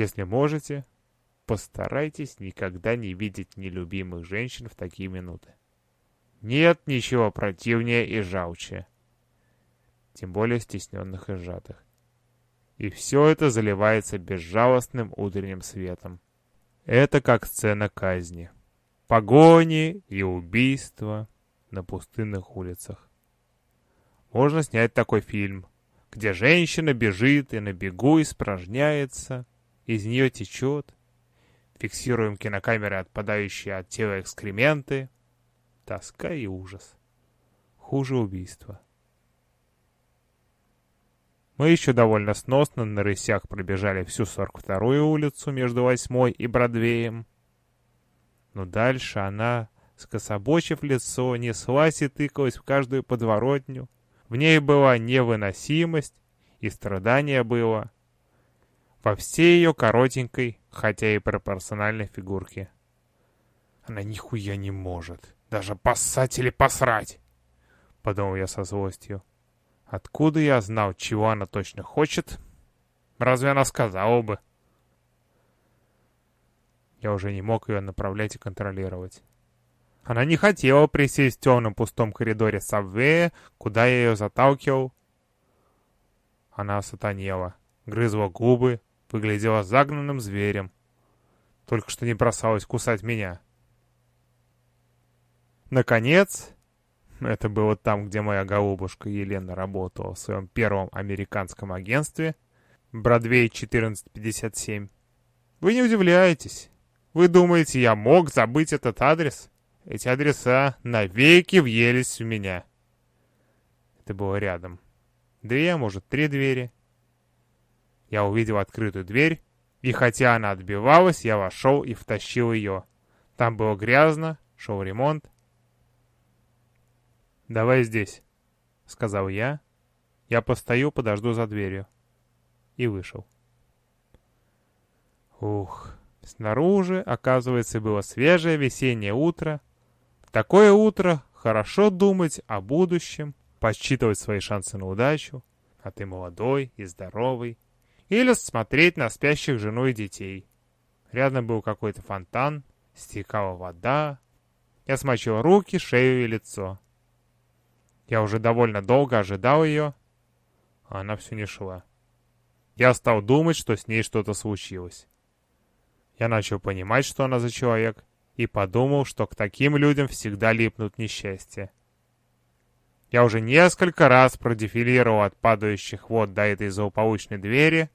Если можете, постарайтесь никогда не видеть нелюбимых женщин в такие минуты. Нет ничего противнее и жалче, тем более стесненных и сжатых. И все это заливается безжалостным утренним светом. Это как сцена казни. Погони и убийства на пустынных улицах. Можно снять такой фильм, где женщина бежит и на бегу испражняется, из нее течет. Фиксируем кинокамерой отпадающие от тела экскременты. Тоска и ужас. Хуже убийства. Мы еще довольно сносно на рысях пробежали всю 42-ю улицу между 8 и Бродвеем. Но дальше она, скособочив лицо, неслась и тыкалась в каждую подворотню, в ней была невыносимость, и страдание было во всей ее коротенькой, хотя и пропорциональной фигурке. Она нихуя не может, даже поссать или посрать, подумал я со злостью. Откуда я знал, чего она точно хочет? Разве она сказала бы? Я уже не мог ее направлять и контролировать. Она не хотела присесть в темном пустом коридоре Сабвея, куда я ее заталкивал. Она сатанела, грызла губы, выглядела загнанным зверем. Только что не бросалась кусать меня. Наконец, это было там, где моя голубушка Елена работала в своем первом американском агентстве, Бродвей 1457. Вы не удивляетесь. Вы думаете, я мог забыть этот адрес? Эти адреса навеки въелись в меня. Это было рядом. Две, а может, три двери. Я увидел открытую дверь, и хотя она отбивалась, я вошел и втащил ее. Там было грязно, шел ремонт. «Давай здесь», — сказал я. «Я постою, подожду за дверью». И вышел. Ух, снаружи, оказывается, было свежее весеннее утро, такое утро хорошо думать о будущем, подсчитывать свои шансы на удачу, а ты молодой и здоровый, или смотреть на спящих жену и детей. Рядом был какой-то фонтан, стекала вода. Я смочил руки, шею и лицо. Я уже довольно долго ожидал ее, а она все не шла. Я стал думать, что с ней что-то случилось. Я начал понимать, что она за человек, и подумал, что к таким людям всегда липнут несчастья. Я уже несколько раз продефилировал от падающих вод до этой злополучной двери,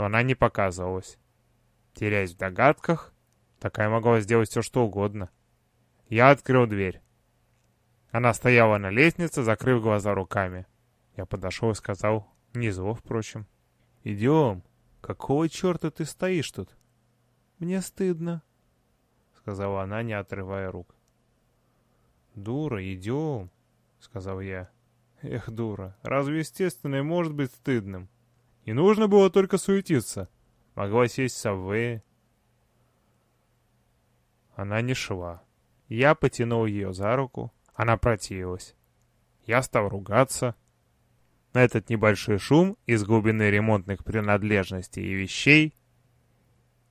но она не показывалась. Теряясь в догадках, такая могла сделать все, что угодно. Я открыл дверь. Она стояла на лестнице, закрыв глаза руками. Я подошел и сказал, не зло, впрочем. «Идем. Какого черта ты стоишь тут?» «Мне стыдно», — сказала она, не отрывая рук. «Дура, идем», — сказал я. «Эх, дура, разве естественное может быть стыдным? Не нужно было только суетиться. Могла сесть Саввее». Она не шла. Я потянул ее за руку. Она противилась. Я стал ругаться. На этот небольшой шум из глубины ремонтных принадлежностей и вещей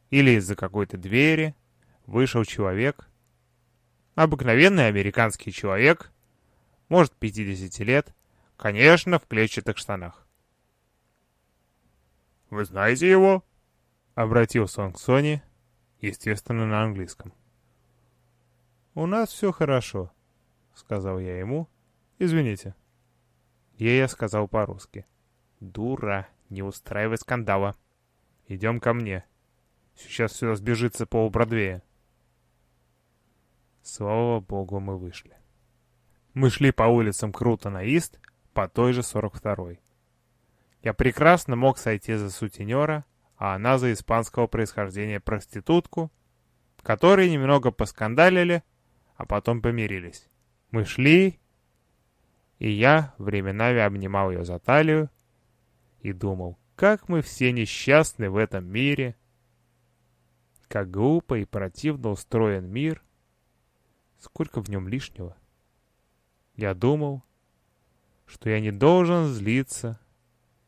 или из-за какой-то двери вышел человек. Обыкновенный американский человек, может, 50 лет, конечно, в клетчатых штанах. «Вы знаете его?» — обратился он к Соне, естественно, на английском. «У нас все хорошо», — сказал я ему. «Извините». Ей я сказал по-русски. «Дура, не устраивай скандала. Идем ко мне. Сейчас сюда сбежится пол Бродвея». Слава богу, мы вышли. Мы шли по улицам круто на Ист, по той же 42-й. Я прекрасно мог сойти за сутенера, а она за испанского происхождения проститутку, которые немного поскандалили, а потом помирились. Мы шли, и я временами обнимал ее за талию и думал, как мы все несчастны в этом мире, как глупо и противно устроен мир, сколько в нем лишнего. Я думал, что я не должен злиться,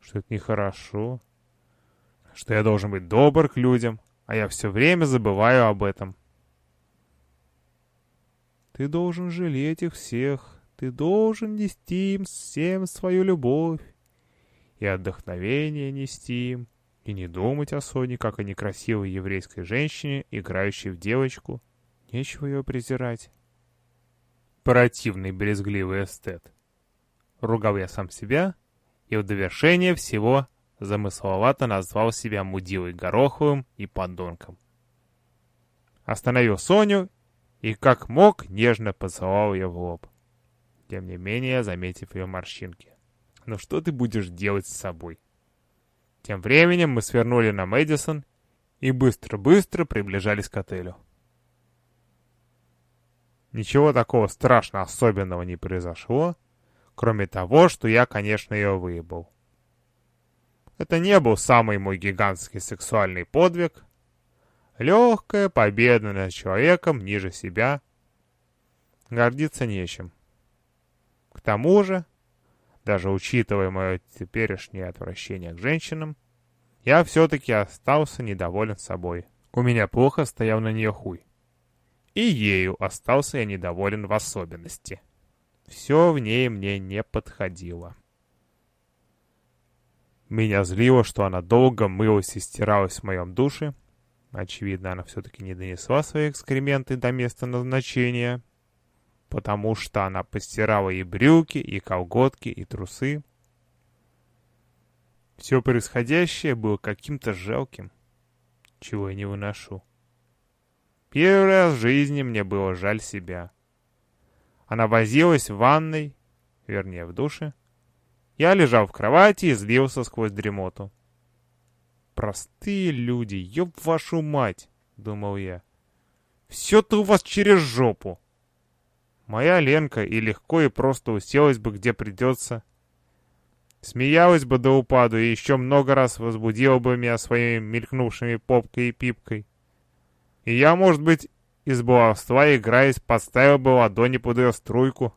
что это нехорошо. что я должен быть добр к людям, а я все время забываю об этом. Ты должен жалеть их всех, ты должен нести им всем свою любовь и отдохновение нести им, и не думать о Соне, как о некрасивой еврейской женщине, играющей в девочку. Нечего ее презирать. Противный брезгливый эстет. Ругал я сам себя, и в довершение всего замысловато назвал себя мудилой Гороховым и подонком. Остановил Соню и как мог нежно поцеловал ее в лоб, тем не менее заметив ее морщинки. «Ну что ты будешь делать с собой?» Тем временем мы свернули на Мэдисон и быстро-быстро приближались к отелю. Ничего такого страшно особенного не произошло, кроме того, что я, конечно, ее выебал. Это не был самый мой гигантский сексуальный подвиг. Легкая победа над человеком ниже себя. Гордиться нечем. К тому же, даже учитывая мое теперешнее отвращение к женщинам, я все-таки остался недоволен собой. У меня плохо стоял на нее хуй. И ею остался я недоволен в особенности. Все в ней мне не подходило. Меня злило, что она долго мылась и стиралась в моем душе. Очевидно, она все-таки не донесла свои экскременты до места назначения потому что она постирала и брюки, и колготки, и трусы. Все происходящее было каким-то жалким, чего я не выношу. Первый раз в жизни мне было жаль себя. Она возилась в ванной, вернее, в душе. Я лежал в кровати и злился сквозь дремоту. «Простые люди, ёб вашу мать!» — думал я. «Все-то у вас через жопу!» Моя Ленка и легко и просто уселась бы где придется. Смеялась бы до упаду и еще много раз возбудила бы меня своими мелькнувшими попкой и пипкой. И я, может быть, из баловства играясь, подставил бы ладони под ее струйку.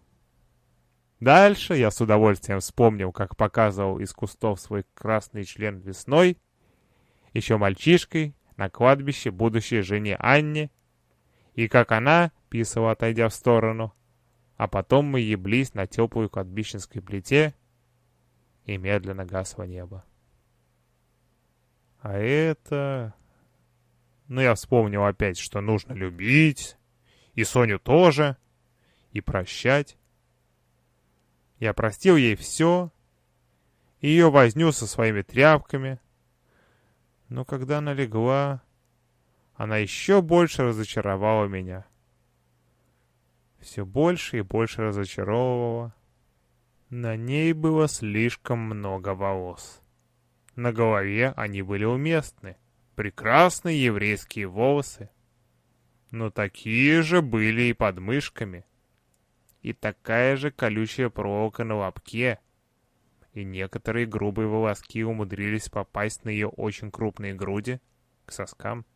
Дальше я с удовольствием вспомнил, как показывал из кустов свой красный член весной, еще мальчишкой, на кладбище будущей жене Анне, и как она, писала, отойдя в сторону, а потом мы еблись на теплой кладбищенской плите, и медленно гасло небо. А это... Ну, я вспомнил опять, что нужно любить, и Соню тоже, и прощать. Я простил ей все, и ее возню со своими тряпками. Но когда она легла, она еще больше разочаровала меня все больше и больше разочаровывало. На ней было слишком много волос. На голове они были уместны. Прекрасные еврейские волосы. Но такие же были и под мышками. И такая же колючая проволока на лобке. И некоторые грубые волоски умудрились попасть на ее очень крупные груди, к соскам.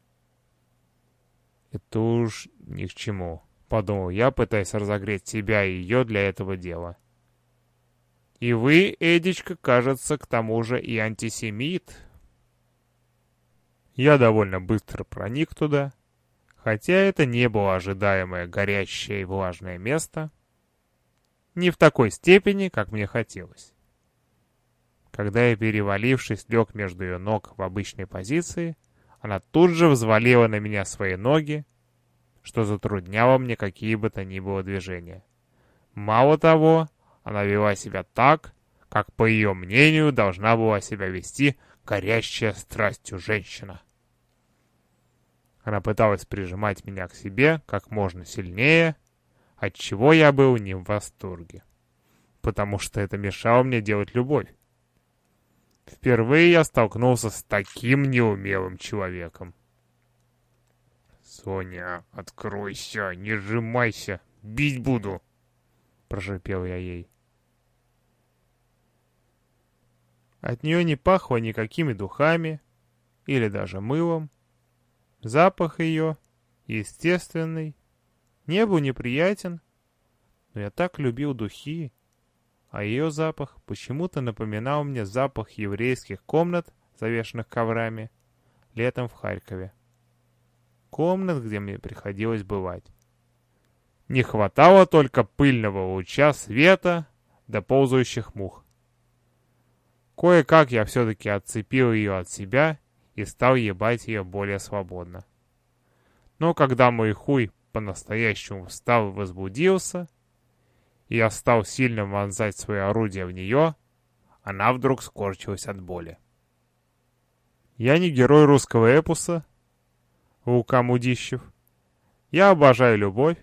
Это уж ни к чему. — подумал я, пытаясь разогреть себя и ее для этого дела. «И вы, Эдичка, кажется, к тому же и антисемит». Я довольно быстро проник туда, хотя это не было ожидаемое горящее и влажное место, не в такой степени, как мне хотелось. Когда я, перевалившись, лег между ее ног в обычной позиции, она тут же взвалила на меня свои ноги, что затрудняло мне какие бы то ни было движения. Мало того, она вела себя так, как, по ее мнению, должна была себя вести горящая страстью женщина. Она пыталась прижимать меня к себе как можно сильнее, от чего я был не в восторге, потому что это мешало мне делать любовь. Впервые я столкнулся с таким неумелым человеком. «Соня, откройся, не сжимайся, бить буду!» Прошипел я ей. От нее не пахло никакими духами или даже мылом. Запах ее, естественный, не был неприятен, но я так любил духи, а ее запах почему-то напоминал мне запах еврейских комнат завешенных коврами, летом в Харькове. Комнат, где мне приходилось бывать. Не хватало только пыльного луча света до ползающих мух. Кое-как я все-таки отцепил ее от себя и стал ебать ее более свободно. Но когда мой хуй по-настоящему встал и возбудился, и я стал сильно вонзать свое орудие в нее, она вдруг скорчилась от боли. Я не герой русского эпоса, Лука Мудищев. Я обожаю любовь,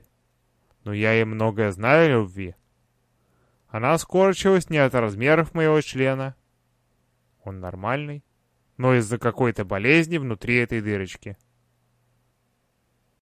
но я и многое знаю о любви. Она скорчилась не от размеров моего члена. Он нормальный, но из-за какой-то болезни внутри этой дырочки.